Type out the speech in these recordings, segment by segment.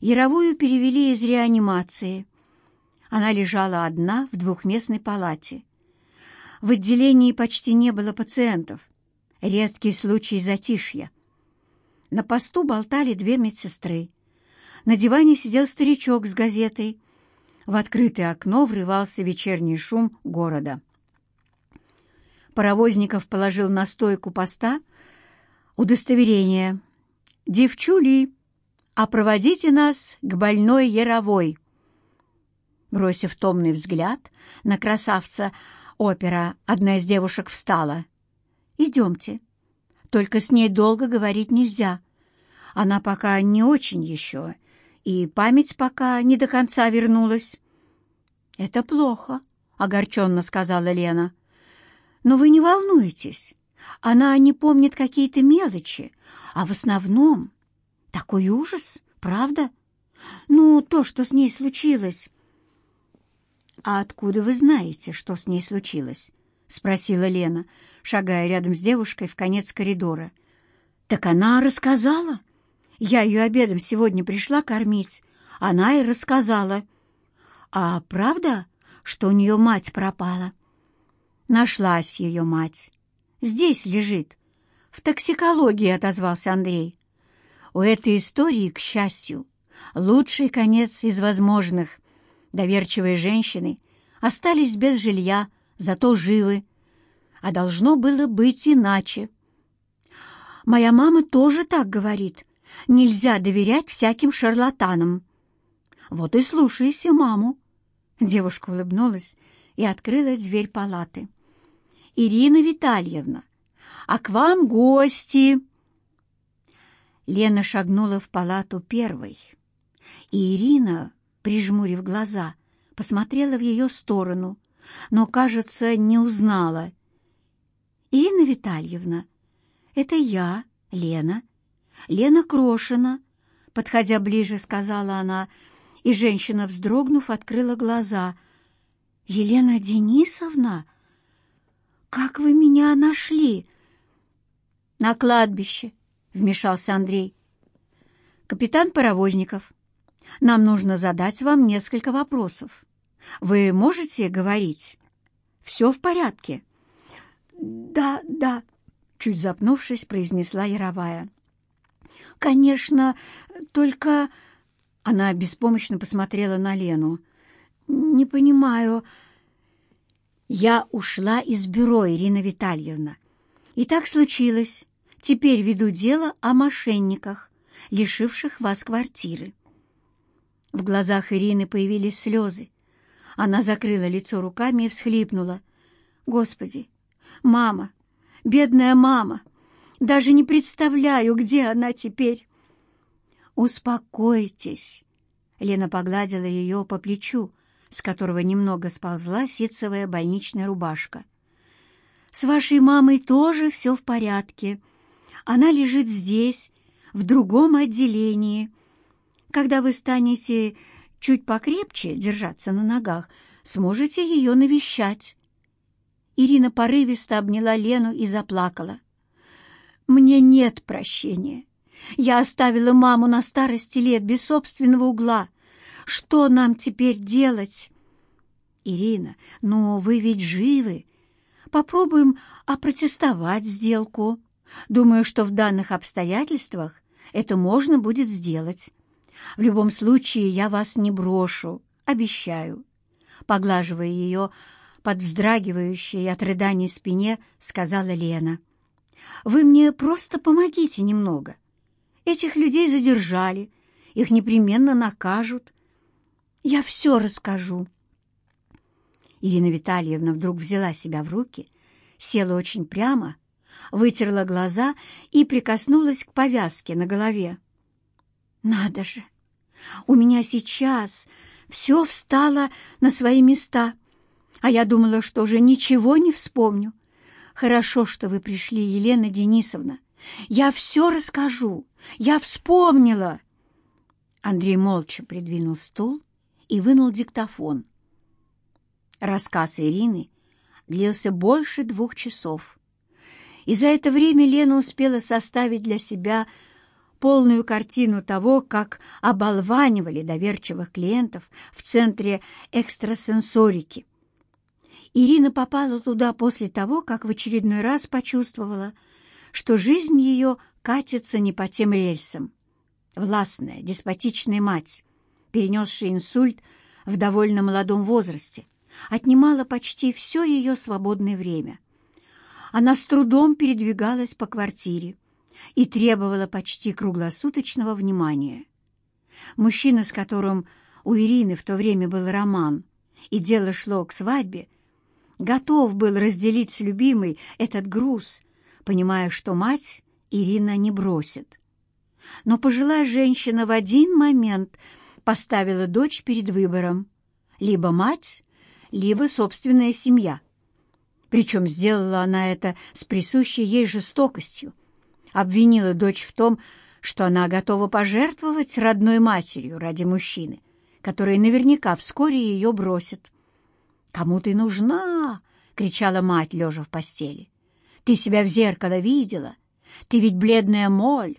Яровую перевели из реанимации. Она лежала одна в двухместной палате. В отделении почти не было пациентов. Редкий случай затишья. На посту болтали две медсестры. На диване сидел старичок с газетой. В открытое окно врывался вечерний шум города. Паровозников положил на стойку поста удостоверение. «Девчули!» А проводите нас к больной Яровой». Бросив томный взгляд на красавца опера, одна из девушек встала. «Идемте. Только с ней долго говорить нельзя. Она пока не очень еще, и память пока не до конца вернулась». «Это плохо», — огорченно сказала Лена. «Но вы не волнуйтесь. Она не помнит какие-то мелочи, а в основном такой ужас, правда? Ну, то, что с ней случилось. А откуда вы знаете, что с ней случилось? спросила Лена, шагая рядом с девушкой в конец коридора. Так она рассказала. Я ее обедом сегодня пришла кормить. Она и рассказала. А правда, что у нее мать пропала? Нашлась ее мать. Здесь лежит. В токсикологии отозвался Андрей. У этой истории, к счастью, лучший конец из возможных. Доверчивые женщины остались без жилья, зато живы. А должно было быть иначе. Моя мама тоже так говорит. Нельзя доверять всяким шарлатанам. Вот и слушайся маму. Девушка улыбнулась и открыла дверь палаты. «Ирина Витальевна, а к вам гости!» Лена шагнула в палату первой, и Ирина, прижмурив глаза, посмотрела в ее сторону, но, кажется, не узнала. «Ирина Витальевна, это я, Лена, Лена Крошина», — подходя ближе, сказала она, и женщина, вздрогнув, открыла глаза. «Елена Денисовна, как вы меня нашли?» «На кладбище», вмешался Андрей. «Капитан Паровозников, нам нужно задать вам несколько вопросов. Вы можете говорить? Все в порядке?» «Да, да», — чуть запнувшись, произнесла Яровая. «Конечно, только...» Она беспомощно посмотрела на Лену. «Не понимаю...» «Я ушла из бюро, Ирина Витальевна. И так случилось, теперь веду дело о мошенниках, лишивших вас квартиры». В глазах Ирины появились слезы. Она закрыла лицо руками и всхлипнула. «Господи! Мама! Бедная мама! Даже не представляю, где она теперь!» «Успокойтесь!» Лена погладила ее по плечу, с которого немного сползла ситцевая больничная рубашка. «С вашей мамой тоже все в порядке», она лежит здесь, в другом отделении. Когда вы станете чуть покрепче держаться на ногах, сможете ее навещать». Ирина порывисто обняла Лену и заплакала. «Мне нет прощения. Я оставила маму на старости лет без собственного угла. Что нам теперь делать?» «Ирина, но вы ведь живы. Попробуем опротестовать сделку». Думаю, что в данных обстоятельствах это можно будет сделать. В любом случае я вас не брошу, обещаю». Поглаживая ее под вздрагивающей от рыданий спине, сказала Лена. «Вы мне просто помогите немного. Этих людей задержали, их непременно накажут. Я все расскажу». Ирина Витальевна вдруг взяла себя в руки, села очень прямо вытерла глаза и прикоснулась к повязке на голове. «Надо же! У меня сейчас все встало на свои места, а я думала, что уже ничего не вспомню. Хорошо, что вы пришли, Елена Денисовна. Я все расскажу. Я вспомнила!» Андрей молча придвинул стул и вынул диктофон. Рассказ Ирины длился больше двух часов и за это время Лена успела составить для себя полную картину того, как оболванивали доверчивых клиентов в центре экстрасенсорики. Ирина попала туда после того, как в очередной раз почувствовала, что жизнь ее катится не по тем рельсам. Властная, деспотичная мать, перенесшая инсульт в довольно молодом возрасте, отнимала почти все ее свободное время — она с трудом передвигалась по квартире и требовала почти круглосуточного внимания. Мужчина, с которым у Ирины в то время был роман, и дело шло к свадьбе, готов был разделить с любимой этот груз, понимая, что мать Ирина не бросит. Но пожилая женщина в один момент поставила дочь перед выбором — либо мать, либо собственная семья — причем сделала она это с присущей ей жестокостью. Обвинила дочь в том, что она готова пожертвовать родной матерью ради мужчины, который наверняка вскоре ее бросит. «Кому ты нужна?» — кричала мать, лежа в постели. «Ты себя в зеркало видела? Ты ведь бледная моль.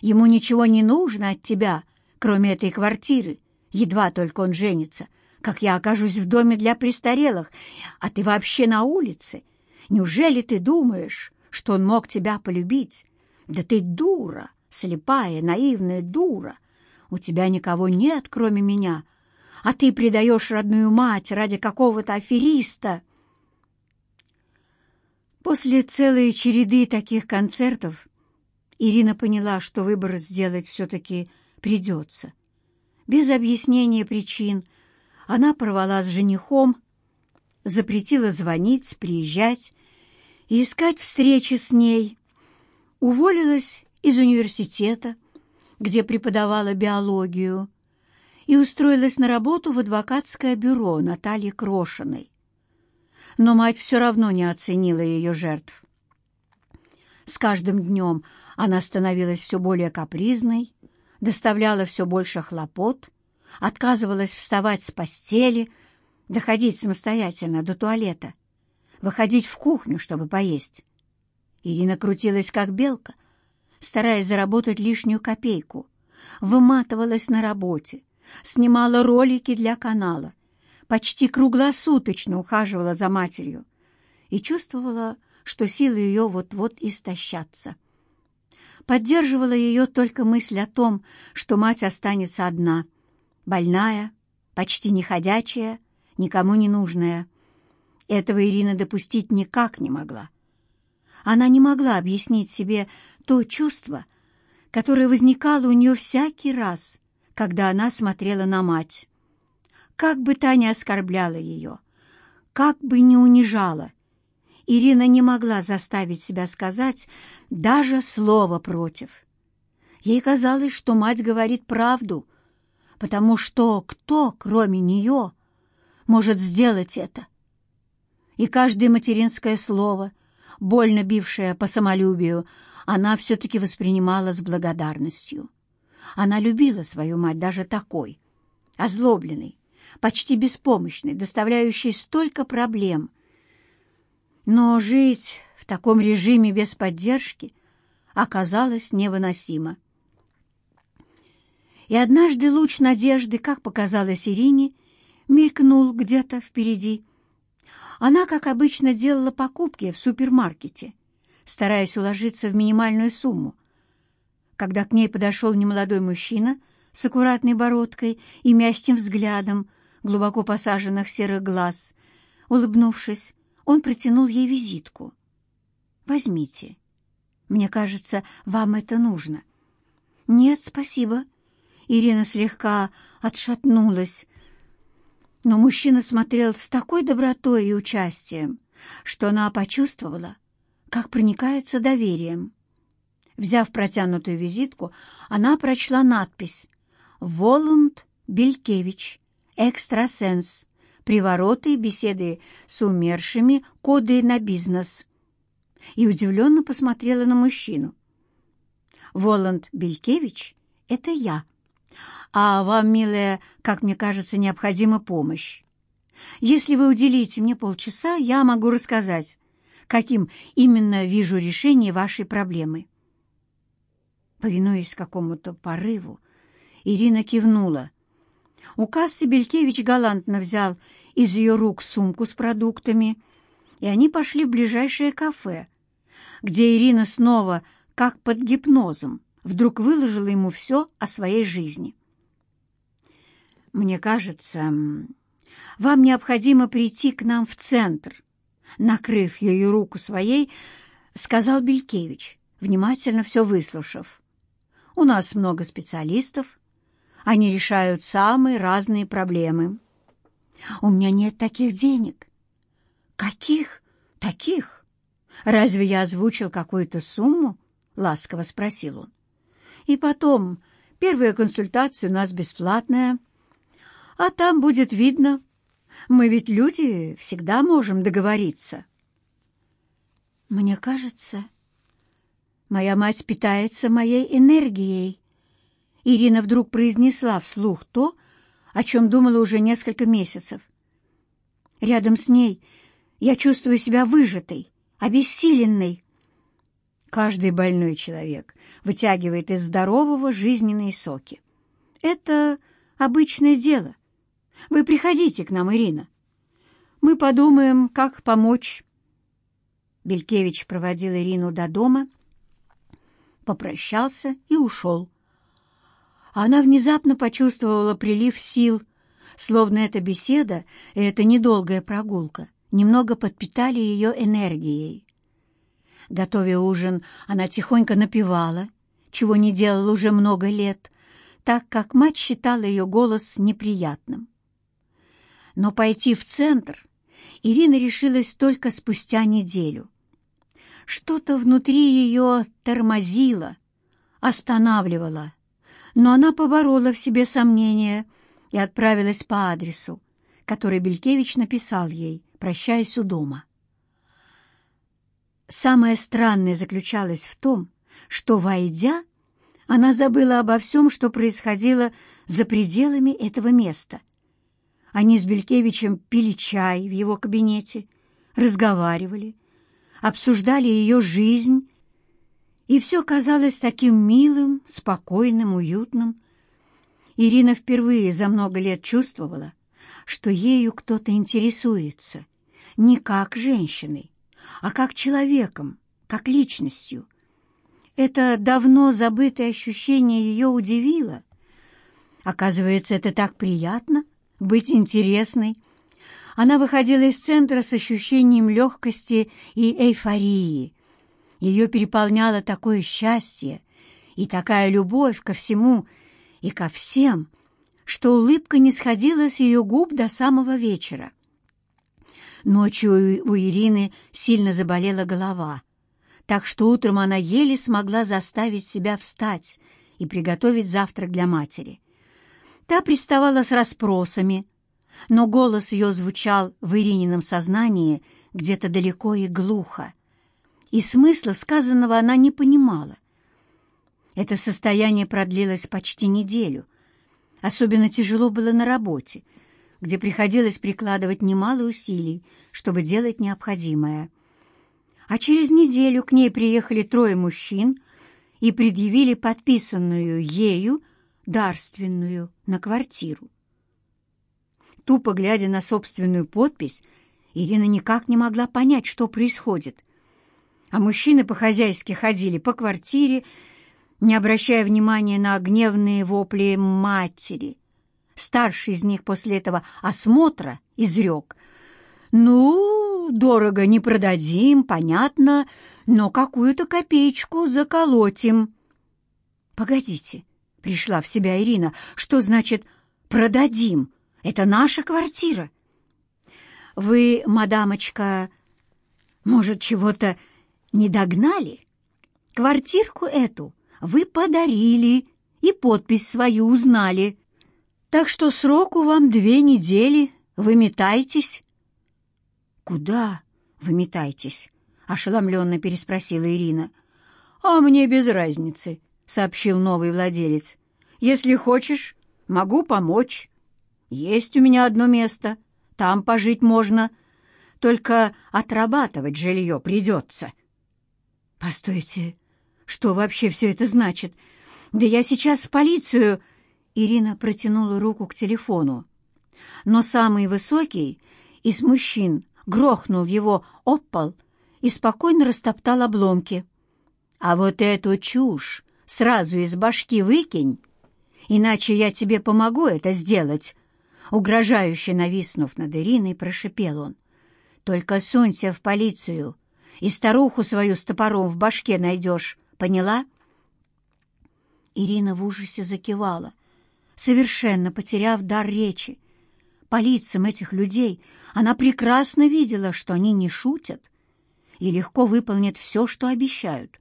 Ему ничего не нужно от тебя, кроме этой квартиры, едва только он женится, как я окажусь в доме для престарелых, а ты вообще на улице. Неужели ты думаешь, что он мог тебя полюбить? Да ты дура, слепая, наивная дура. У тебя никого нет, кроме меня, а ты предаешь родную мать ради какого-то афериста». После целой череды таких концертов Ирина поняла, что выбор сделать все-таки придется. Без объяснения причин – она порвала с женихом, запретила звонить, приезжать и искать встречи с ней. Уволилась из университета, где преподавала биологию, и устроилась на работу в адвокатское бюро Натальи Крошиной. Но мать все равно не оценила ее жертв. С каждым днем она становилась все более капризной, доставляла все больше хлопот — отказывалась вставать с постели, доходить самостоятельно до туалета, выходить в кухню, чтобы поесть. Ирина крутилась, как белка, стараясь заработать лишнюю копейку, выматывалась на работе, снимала ролики для канала, почти круглосуточно ухаживала за матерью и чувствовала, что силы ее вот-вот истощатся. Поддерживала ее только мысль о том, что мать останется одна — больная, почти неходячая, никому не нужная. Этого Ирина допустить никак не могла. Она не могла объяснить себе то чувство, которое возникало у нее всякий раз, когда она смотрела на мать. Как бы та ни оскорбляла ее, как бы ни унижала, Ирина не могла заставить себя сказать даже слово против. Ей казалось, что мать говорит правду — потому что кто, кроме нее, может сделать это? И каждое материнское слово, больно бившее по самолюбию, она все-таки воспринимала с благодарностью. Она любила свою мать даже такой, озлобленной, почти беспомощной, доставляющей столько проблем. Но жить в таком режиме без поддержки оказалось невыносимо и однажды луч надежды, как показалось Ирине, мелькнул где-то впереди. Она, как обычно, делала покупки в супермаркете, стараясь уложиться в минимальную сумму. Когда к ней подошел немолодой мужчина с аккуратной бородкой и мягким взглядом глубоко посаженных серых глаз, улыбнувшись, он протянул ей визитку. «Возьмите. Мне кажется, вам это нужно». «Нет, спасибо», Ирина слегка отшатнулась, но мужчина смотрел с такой добротой и участием, что она почувствовала, как проникается доверием. Взяв протянутую визитку, она прочла надпись «Воланд Белькевич, экстрасенс, привороты, и беседы с умершими, коды на бизнес» и удивленно посмотрела на мужчину. «Воланд Белькевич — это я», а вам, милая, как мне кажется, необходима помощь. Если вы уделите мне полчаса, я могу рассказать, каким именно вижу решение вашей проблемы». Повинуясь какому-то порыву, Ирина кивнула. Указ Сибелькевич галантно взял из ее рук сумку с продуктами, и они пошли в ближайшее кафе, где Ирина снова, как под гипнозом, вдруг выложила ему все о своей жизни. «Мне кажется, вам необходимо прийти к нам в центр», накрыв ее руку своей, сказал Белькевич, внимательно все выслушав. «У нас много специалистов. Они решают самые разные проблемы». «У меня нет таких денег». «Каких? Таких? Разве я озвучил какую-то сумму?» — ласково спросил он. «И потом, первая консультация у нас бесплатная» а там будет видно. Мы ведь люди, всегда можем договориться. Мне кажется, моя мать питается моей энергией. Ирина вдруг произнесла вслух то, о чем думала уже несколько месяцев. Рядом с ней я чувствую себя выжатой, обессиленной. Каждый больной человек вытягивает из здорового жизненные соки. Это обычное дело. Вы приходите к нам, Ирина. Мы подумаем, как помочь». Белькевич проводил Ирину до дома, попрощался и ушел. Она внезапно почувствовала прилив сил, словно эта беседа и эта недолгая прогулка немного подпитали ее энергией. Готовя ужин, она тихонько напевала, чего не делала уже много лет, так как мать считала ее голос неприятным. Но пойти в центр Ирина решилась только спустя неделю. Что-то внутри ее тормозило, останавливало, но она поборола в себе сомнения и отправилась по адресу, который Белькевич написал ей, прощаясь у дома. Самое странное заключалось в том, что, войдя, она забыла обо всем, что происходило за пределами этого места. Они с Белькевичем пили чай в его кабинете, разговаривали, обсуждали ее жизнь, и все казалось таким милым, спокойным, уютным. Ирина впервые за много лет чувствовала, что ею кто-то интересуется, не как женщиной, а как человеком, как личностью. Это давно забытое ощущение ее удивило. Оказывается, это так приятно быть интересной. Она выходила из центра с ощущением легкости и эйфории. Ее переполняло такое счастье и такая любовь ко всему и ко всем, что улыбка не сходила с ее губ до самого вечера. Ночью у Ирины сильно заболела голова, так что утром она еле смогла заставить себя встать и приготовить завтрак для матери — Та приставала с расспросами, но голос ее звучал в Иринином сознании где-то далеко и глухо, и смысла сказанного она не понимала. Это состояние продлилось почти неделю. Особенно тяжело было на работе, где приходилось прикладывать немало усилий, чтобы делать необходимое. А через неделю к ней приехали трое мужчин и предъявили подписанную ею дарственную на квартиру. Тупо глядя на собственную подпись, Ирина никак не могла понять, что происходит. А мужчины по-хозяйски ходили по квартире, не обращая внимания на гневные вопли матери. Старший из них после этого осмотра изрек. «Ну, дорого не продадим, понятно, но какую-то копеечку заколотим». «Погодите, Пришла в себя Ирина. «Что значит «продадим»? Это наша квартира». «Вы, мадамочка, может, чего-то не догнали? Квартирку эту вы подарили и подпись свою узнали. Так что сроку вам две недели. Выметайтесь». «Куда выметайтесь?» — ошеломленно переспросила Ирина. «А мне без разницы» сообщил новый владелец. «Если хочешь, могу помочь. Есть у меня одно место, там пожить можно. Только отрабатывать жилье придется». «Постойте, что вообще все это значит? Да я сейчас в полицию...» Ирина протянула руку к телефону. Но самый высокий из мужчин грохнул его об пол и спокойно растоптал обломки. «А вот эту чушь сразу из башки выкинь, иначе я тебе помогу это сделать!» Угрожающе нависнув над Ириной, прошипел он. «Только сунься в полицию, и старуху свою с топором в башке найдешь, поняла?» Ирина в ужасе закивала, совершенно потеряв дар речи. По лицам этих людей она прекрасно видела, что они не шутят и легко выполнят все, что обещают.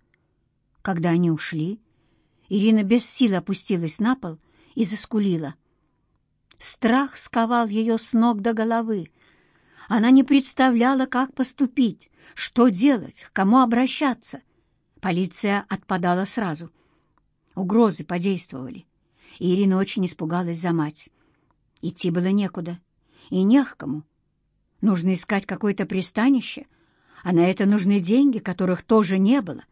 Когда они ушли, Ирина без сил опустилась на пол и заскулила. Страх сковал ее с ног до головы. Она не представляла, как поступить, что делать, к кому обращаться. Полиция отпадала сразу. Угрозы подействовали. И Ирина очень испугалась за мать. Идти было некуда и не к кому. Нужно искать какое-то пристанище, а на это нужны деньги, которых тоже не было.